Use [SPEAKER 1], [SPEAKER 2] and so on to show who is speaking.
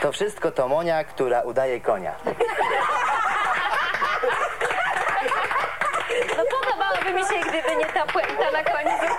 [SPEAKER 1] To wszystko to Monia, która udaje konia.
[SPEAKER 2] No podobałoby mi się, gdyby nie ta puenta na końcu.